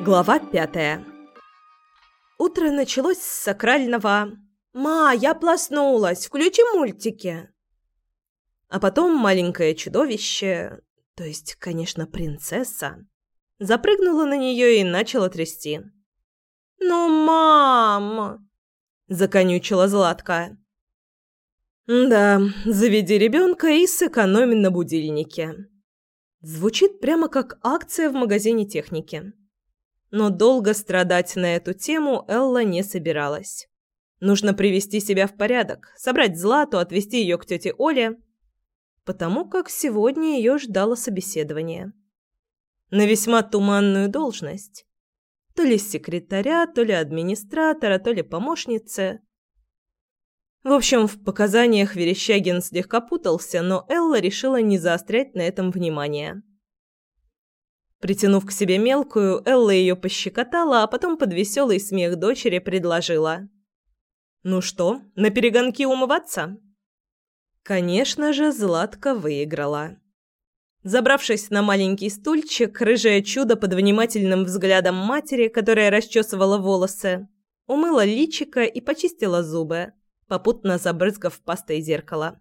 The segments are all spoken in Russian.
Глава пятая Утро началось с сакрального «Ма, я проснулась, включи мультики!» А потом маленькое чудовище, то есть, конечно, принцесса, запрыгнула на нее и начала трясти. «Ну, мам!» – законючила Златка. «Да, заведи ребенка и сэкономи на будильнике». Звучит прямо как акция в магазине техники. Но долго страдать на эту тему Элла не собиралась. Нужно привести себя в порядок, собрать Злату, отвезти ее к тете Оле, потому как сегодня ее ждало собеседование. На весьма туманную должность. То ли секретаря, то ли администратора, то ли помощницы. В общем, в показаниях Верещагин слегка путался, но Элла решила не заострять на этом внимание. Притянув к себе мелкую, Элла ее пощекотала, а потом под веселый смех дочери предложила. «Ну что, на перегонки умываться?» Конечно же, Златка выиграла. Забравшись на маленький стульчик, рыжее чудо под внимательным взглядом матери, которая расчесывала волосы, умыла личико и почистила зубы, попутно забрызгав пастой зеркало.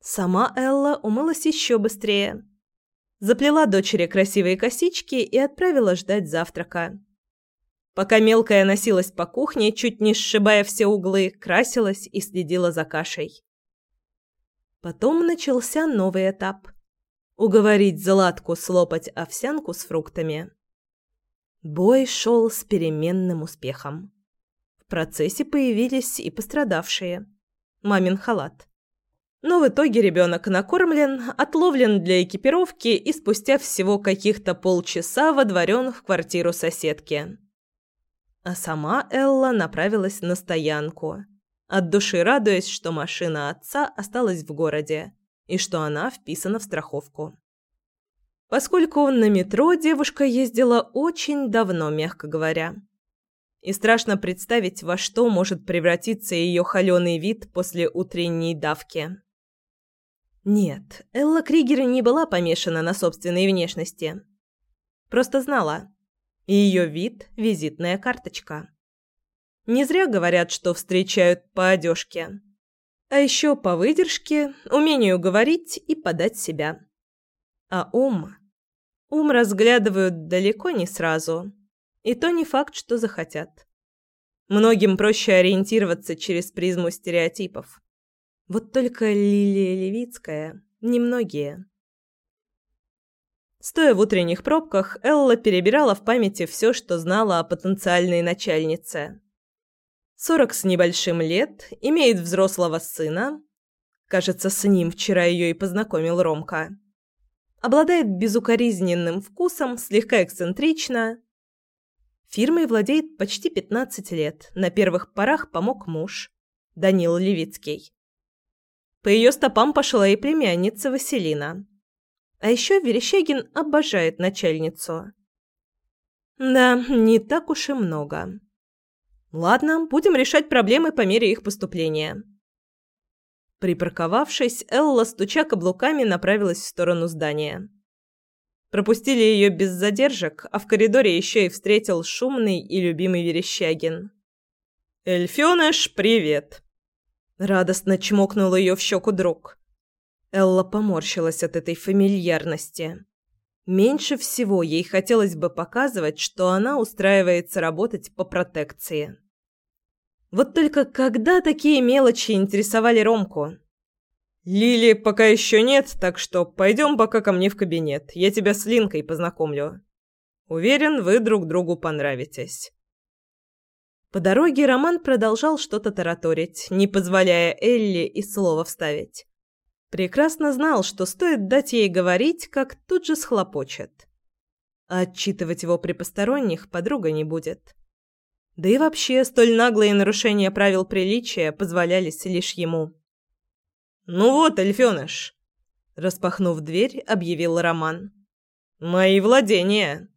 Сама Элла умылась еще быстрее – заплела дочери красивые косички и отправила ждать завтрака. Пока мелкая носилась по кухне, чуть не сшибая все углы, красилась и следила за кашей. Потом начался новый этап – уговорить Златку слопать овсянку с фруктами. Бой шел с переменным успехом. В процессе появились и пострадавшие. Мамин халат. Но в итоге ребенок накормлен, отловлен для экипировки и спустя всего каких-то полчаса водворен в квартиру соседки. А сама Элла направилась на стоянку, от души радуясь, что машина отца осталась в городе и что она вписана в страховку. Поскольку на метро девушка ездила очень давно, мягко говоря. И страшно представить, во что может превратиться ее холеный вид после утренней давки. Нет, Элла Кригер не была помешана на собственной внешности. Просто знала. Ее вид – визитная карточка. Не зря говорят, что встречают по одежке. А еще по выдержке, умению говорить и подать себя. А ум? Ум разглядывают далеко не сразу. И то не факт, что захотят. Многим проще ориентироваться через призму стереотипов. Вот только Лилия Левицкая немногие. Стоя в утренних пробках, Элла перебирала в памяти все, что знала о потенциальной начальнице. Сорок с небольшим лет, имеет взрослого сына. Кажется, с ним вчера ее и познакомил Ромка. Обладает безукоризненным вкусом, слегка эксцентрично. Фирмой владеет почти 15 лет. На первых порах помог муж, Данил Левицкий. По ее стопам пошла и племянница Василина. А еще Верещагин обожает начальницу. Да, не так уж и много. Ладно, будем решать проблемы по мере их поступления. Припарковавшись, Элла, стуча каблуками, направилась в сторону здания. Пропустили ее без задержек, а в коридоре еще и встретил шумный и любимый Верещагин. «Эльфёныш, привет!» Радостно чмокнул ее в щеку друг. Элла поморщилась от этой фамильярности. Меньше всего ей хотелось бы показывать, что она устраивается работать по протекции. Вот только когда такие мелочи интересовали Ромку? «Лили пока еще нет, так что пойдем пока ко мне в кабинет. Я тебя с Линкой познакомлю. Уверен, вы друг другу понравитесь». По дороге Роман продолжал что-то тараторить, не позволяя Элли и слова вставить. Прекрасно знал, что стоит дать ей говорить, как тут же схлопочет. А отчитывать его при посторонних подруга не будет. Да и вообще, столь наглые нарушения правил приличия позволялись лишь ему. «Ну вот, Эльфёныш!» Распахнув дверь, объявил Роман. «Мои владения!»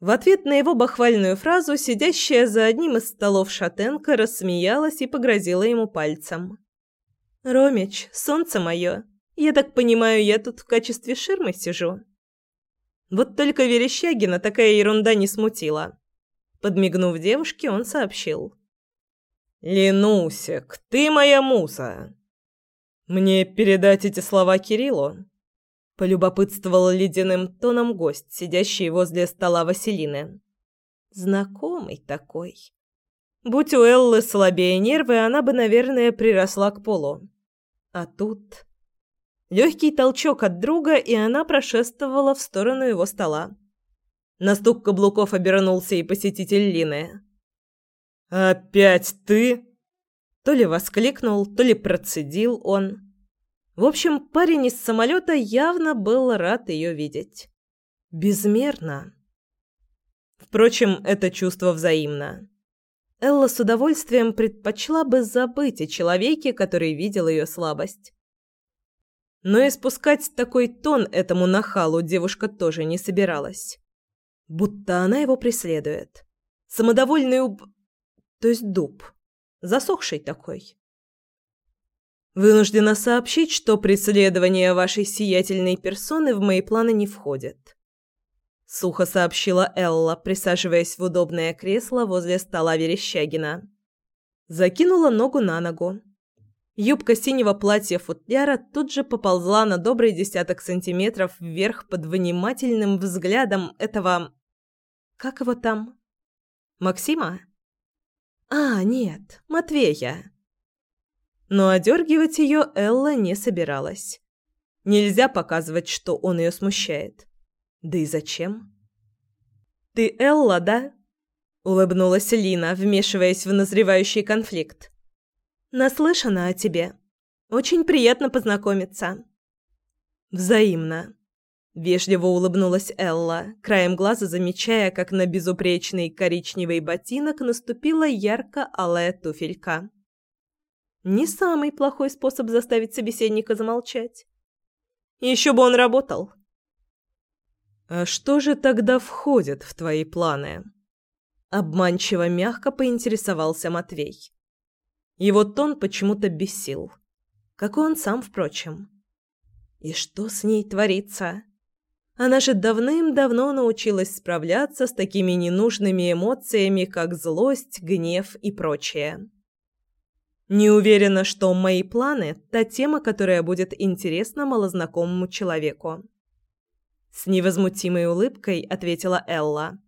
В ответ на его бахвальную фразу сидящая за одним из столов шатенка рассмеялась и погрозила ему пальцем. «Ромич, солнце мое, я так понимаю, я тут в качестве ширмы сижу?» Вот только Верещагина такая ерунда не смутила. Подмигнув девушке, он сообщил. «Ленусик, ты моя муза!» «Мне передать эти слова Кириллу?» Полюбопытствовал ледяным тоном гость, сидящий возле стола Василины. Знакомый такой. Будь у Эллы слабее нервы, она бы, наверное, приросла к полу. А тут... Легкий толчок от друга, и она прошествовала в сторону его стола. На стук каблуков обернулся и посетитель Лины. «Опять ты?» То ли воскликнул, то ли процедил он. В общем, парень из самолета явно был рад ее видеть. Безмерно. Впрочем, это чувство взаимно. Элла с удовольствием предпочла бы забыть о человеке, который видел ее слабость. Но испускать такой тон этому нахалу девушка тоже не собиралась. Будто она его преследует. Самодовольный уб... то есть дуб. Засохший такой. Вынуждена сообщить, что преследование вашей сиятельной персоны в мои планы не входит. Сухо сообщила Элла, присаживаясь в удобное кресло возле стола Верещагина. Закинула ногу на ногу. Юбка синего платья-футляра тут же поползла на добрый десяток сантиметров вверх под внимательным взглядом этого... Как его там? Максима? А, нет, Матвея. Но одергивать ее Элла не собиралась. Нельзя показывать, что он ее смущает. Да и зачем? «Ты Элла, да?» — улыбнулась Лина, вмешиваясь в назревающий конфликт. «Наслышана о тебе. Очень приятно познакомиться». «Взаимно», — вежливо улыбнулась Элла, краем глаза замечая, как на безупречный коричневый ботинок наступила ярко-алая туфелька. Не самый плохой способ заставить собеседника замолчать. Еще бы он работал. «А что же тогда входит в твои планы?» Обманчиво мягко поинтересовался Матвей. Его тон почему-то бесил. Как и он сам, впрочем. И что с ней творится? Она же давным-давно научилась справляться с такими ненужными эмоциями, как злость, гнев и прочее. Не уверена, что мои планы – та тема, которая будет интересна малознакомому человеку. С невозмутимой улыбкой ответила Элла,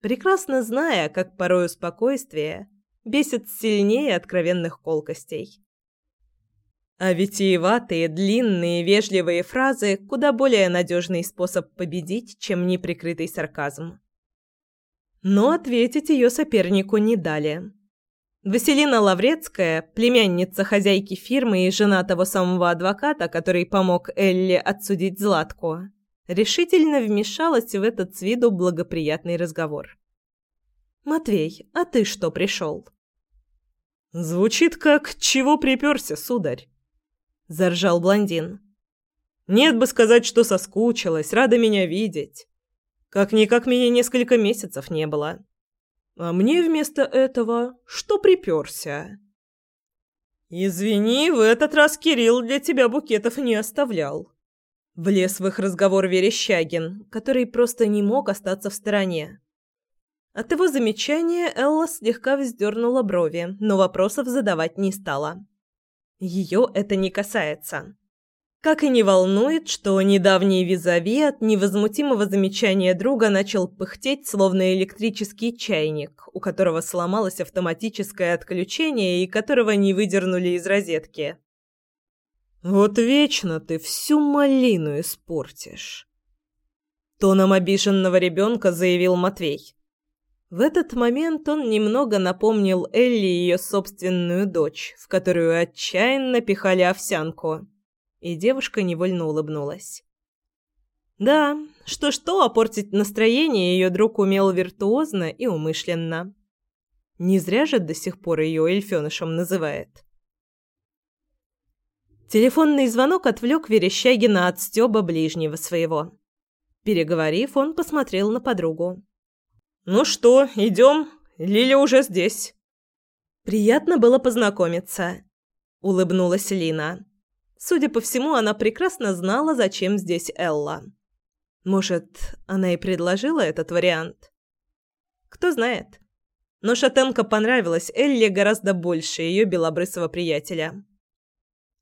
прекрасно зная, как порою спокойствие бесит сильнее откровенных колкостей. А витиеватые, длинные, вежливые фразы – куда более надежный способ победить, чем неприкрытый сарказм. Но ответить ее сопернику не дали. Василина Лаврецкая, племянница хозяйки фирмы и жена того самого адвоката, который помог Элли отсудить Златку, решительно вмешалась в этот с виду благоприятный разговор. «Матвей, а ты что пришел?» «Звучит как «чего приперся, сударь?» – заржал блондин. «Нет бы сказать, что соскучилась, рада меня видеть. Как-никак меня несколько месяцев не было». А мне вместо этого что приперся? «Извини, в этот раз Кирилл для тебя букетов не оставлял». Влез в их разговор Верещагин, который просто не мог остаться в стороне. От его замечания Элла слегка вздернула брови, но вопросов задавать не стала. Ее это не касается. Как и не волнует, что недавний визави от невозмутимого замечания друга начал пыхтеть, словно электрический чайник, у которого сломалось автоматическое отключение и которого не выдернули из розетки. «Вот вечно ты всю малину испортишь!» Тоном обиженного ребенка заявил Матвей. В этот момент он немного напомнил Элли ее собственную дочь, в которую отчаянно пихали овсянку и девушка невольно улыбнулась. Да, что-что, опортить настроение ее друг умел виртуозно и умышленно. Не зря же до сих пор ее эльфенышем называет. Телефонный звонок отвлек Верещагина от стёба ближнего своего. Переговорив, он посмотрел на подругу. «Ну что, идем? Лиля уже здесь». «Приятно было познакомиться», — улыбнулась Лина. Судя по всему, она прекрасно знала, зачем здесь Элла. Может, она и предложила этот вариант? Кто знает. Но шатенка понравилась Элле гораздо больше ее белобрысого приятеля.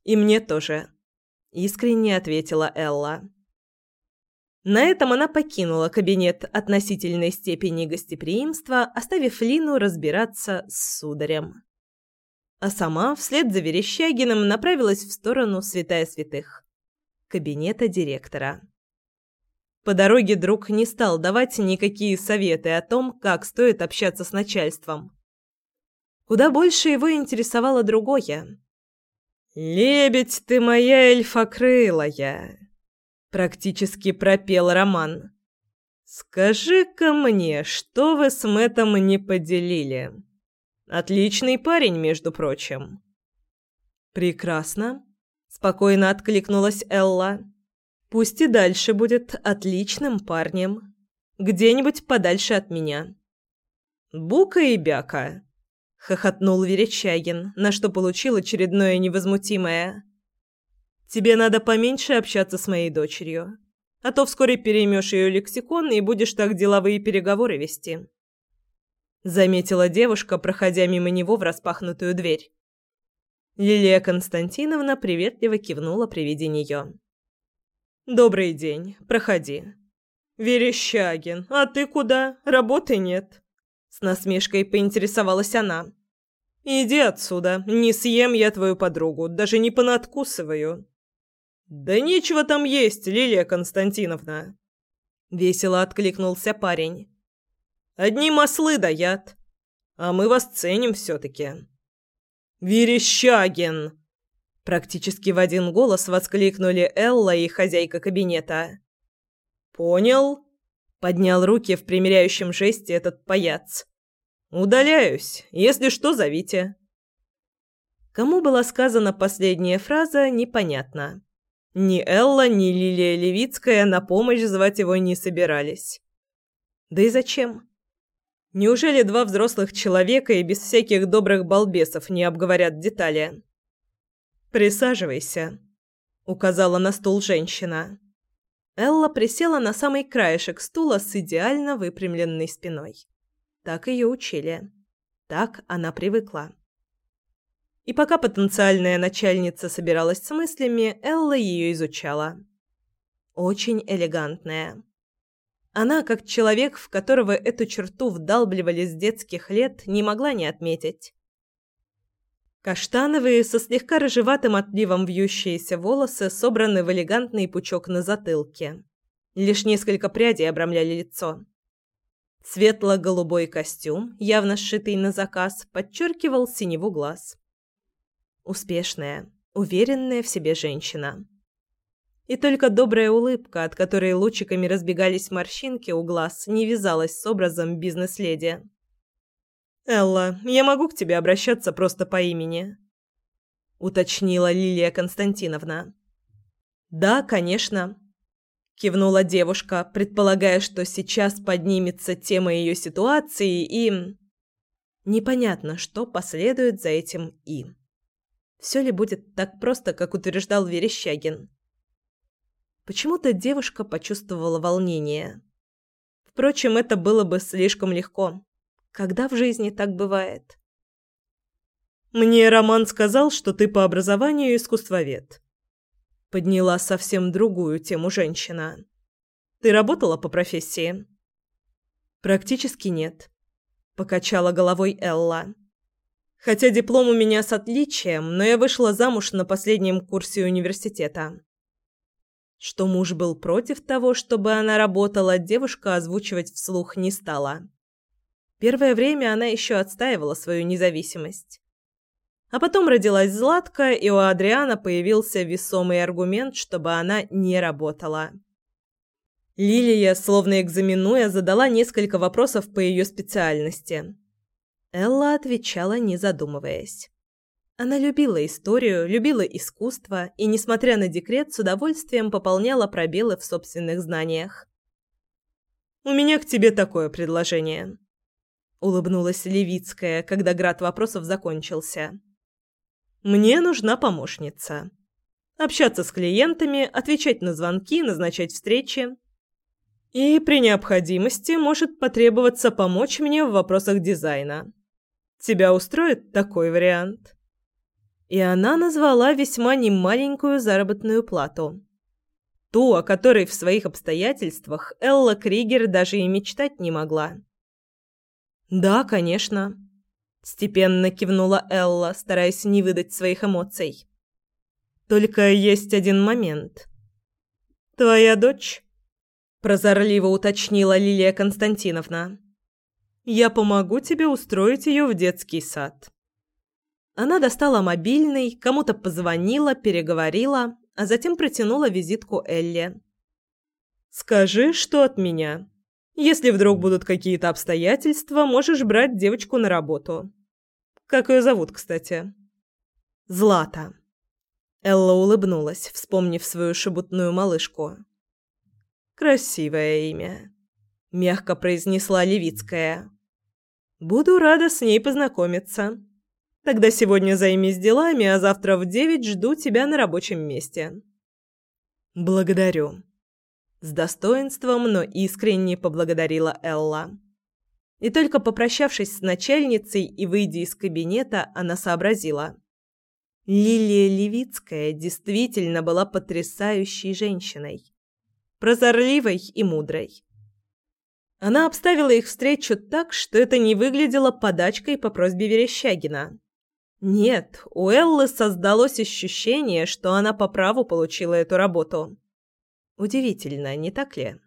«И мне тоже», — искренне ответила Элла. На этом она покинула кабинет относительной степени гостеприимства, оставив Лину разбираться с сударем. А сама, вслед за Верещагиным, направилась в сторону святая святых – кабинета директора. По дороге друг не стал давать никакие советы о том, как стоит общаться с начальством. Куда больше его интересовало другое. «Лебедь ты моя эльфокрылая!» – практически пропел Роман. «Скажи-ка мне, что вы с Мэттом не поделили? Отличный парень, между прочим». «Прекрасно», – спокойно откликнулась Элла. Пусть и дальше будет отличным парнем. Где-нибудь подальше от меня. Бука и бяка. Хохотнул Верещагин, на что получил очередное невозмутимое. Тебе надо поменьше общаться с моей дочерью. А то вскоре переймешь ее лексикон и будешь так деловые переговоры вести. Заметила девушка, проходя мимо него в распахнутую дверь. Лилия Константиновна приветливо кивнула при виде нее. «Добрый день. Проходи». «Верещагин, а ты куда? Работы нет». С насмешкой поинтересовалась она. «Иди отсюда. Не съем я твою подругу, даже не понадкусываю». «Да нечего там есть, Лилия Константиновна!» Весело откликнулся парень. «Одни маслы да. А мы вас ценим все-таки». «Верещагин!» Практически в один голос воскликнули Элла и хозяйка кабинета. «Понял?» – поднял руки в примиряющем жесте этот паяц. «Удаляюсь. Если что, зовите». Кому была сказана последняя фраза, непонятно. Ни Элла, ни Лилия Левицкая на помощь звать его не собирались. Да и зачем? Неужели два взрослых человека и без всяких добрых балбесов не обговорят детали? «Присаживайся», — указала на стул женщина. Элла присела на самый краешек стула с идеально выпрямленной спиной. Так ее учили. Так она привыкла. И пока потенциальная начальница собиралась с мыслями, Элла ее изучала. Очень элегантная. Она, как человек, в которого эту черту вдалбливали с детских лет, не могла не отметить. Каштановые, со слегка рыжеватым отливом вьющиеся волосы собраны в элегантный пучок на затылке. Лишь несколько прядей обрамляли лицо. Светло-голубой костюм, явно сшитый на заказ, подчеркивал синеву глаз. Успешная, уверенная в себе женщина. И только добрая улыбка, от которой лучиками разбегались морщинки у глаз, не вязалась с образом бизнес-леди. «Элла, я могу к тебе обращаться просто по имени?» — уточнила Лилия Константиновна. «Да, конечно», — кивнула девушка, предполагая, что сейчас поднимется тема ее ситуации и... Непонятно, что последует за этим «и». Все ли будет так просто, как утверждал Верещагин? Почему-то девушка почувствовала волнение. Впрочем, это было бы слишком легко. Когда в жизни так бывает? Мне Роман сказал, что ты по образованию искусствовед. Подняла совсем другую тему женщина. Ты работала по профессии? Практически нет, покачала головой Элла. Хотя диплом у меня с отличием, но я вышла замуж на последнем курсе университета. Что муж был против того, чтобы она работала, девушка озвучивать вслух не стала. Первое время она еще отстаивала свою независимость. А потом родилась Златка, и у Адриана появился весомый аргумент, чтобы она не работала. Лилия, словно экзаменуя, задала несколько вопросов по ее специальности. Элла отвечала, не задумываясь. Она любила историю, любила искусство и, несмотря на декрет, с удовольствием пополняла пробелы в собственных знаниях. У меня к тебе такое предложение. Улыбнулась Левицкая, когда град вопросов закончился. Мне нужна помощница. Общаться с клиентами, отвечать на звонки, назначать встречи. И при необходимости может потребоваться помочь мне в вопросах дизайна. Тебя устроит такой вариант? И она назвала весьма немаленькую заработную плату. Ту, о которой в своих обстоятельствах Элла Кригер даже и мечтать не могла. «Да, конечно», – степенно кивнула Элла, стараясь не выдать своих эмоций. «Только есть один момент. Твоя дочь?» – прозорливо уточнила Лилия Константиновна. «Я помогу тебе устроить ее в детский сад». Она достала мобильный, кому-то позвонила, переговорила, а затем протянула визитку Элли. «Скажи, что от меня. Если вдруг будут какие-то обстоятельства, можешь брать девочку на работу. Как ее зовут, кстати?» «Злата». Элла улыбнулась, вспомнив свою шебутную малышку. «Красивое имя», — мягко произнесла Левицкая. «Буду рада с ней познакомиться». Тогда сегодня займись делами, а завтра в девять жду тебя на рабочем месте. Благодарю. С достоинством, но искренне поблагодарила Элла. И только попрощавшись с начальницей и выйдя из кабинета, она сообразила. Лилия Левицкая действительно была потрясающей женщиной. Прозорливой и мудрой. Она обставила их встречу так, что это не выглядело подачкой по просьбе Верещагина. Нет, у Эллы создалось ощущение, что она по праву получила эту работу. Удивительно, не так ли?